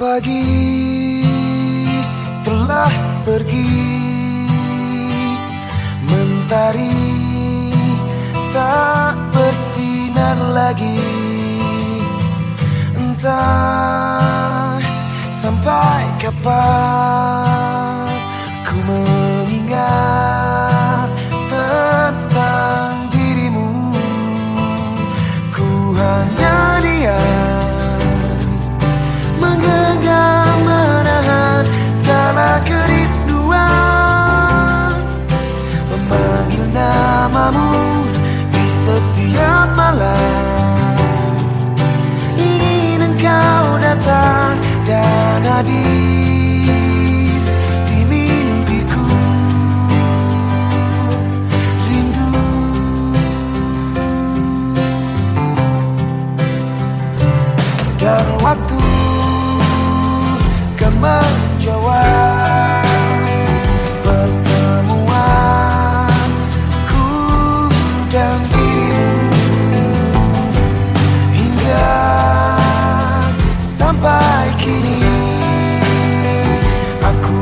Pagi telah pergi Mentari tak bersinar lagi. Entah sampai kapan hadir kini Ingin engkau